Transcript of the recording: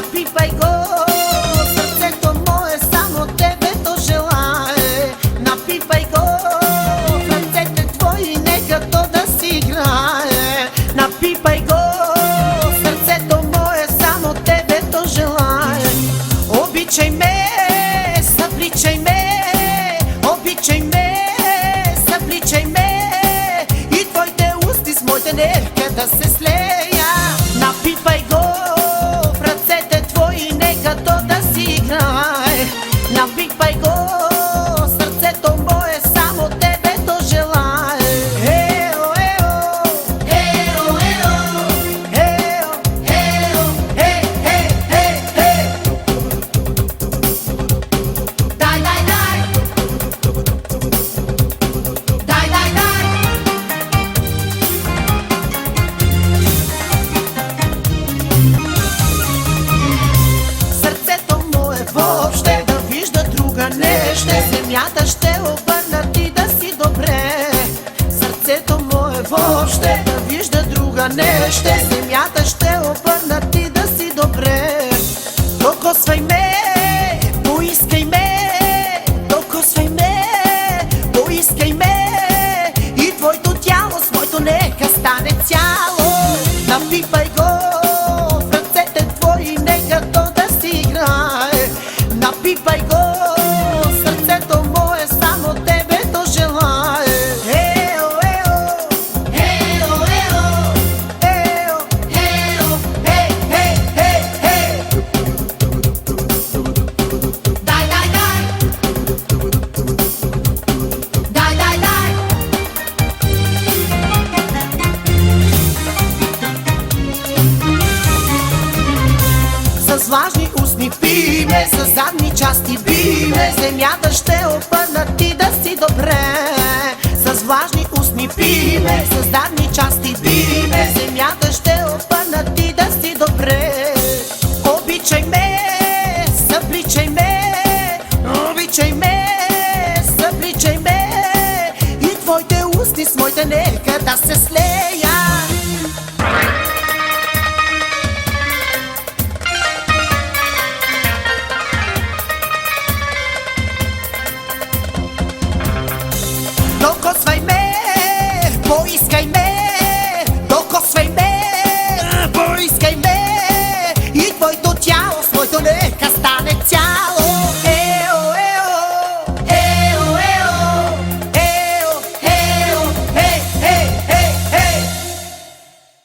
напипай го в ръцете мое, само тебе то желае. Напипай го в нека то Земята ще обърна ти да си добре. Сърцето му е въобще да вижда друга не ще Земята ще обърна ти да си добре. Докосвай ме, поискай ме. Докосвай ме, поискай ме. И твоето тяло с моето нека стане цяло. Напипай го в ръцете твои, нека то да си играе. Напипай го влажни устни пиме, ме, задни части би земята ще опъна ти да си добре. С влажни устни пиме, ме, задни части би земята ще опъна ти да си добре. Обичай ме, събличай ме, обичай ме, събличай ме и твоите устни с моите нека да се слеят. Because my man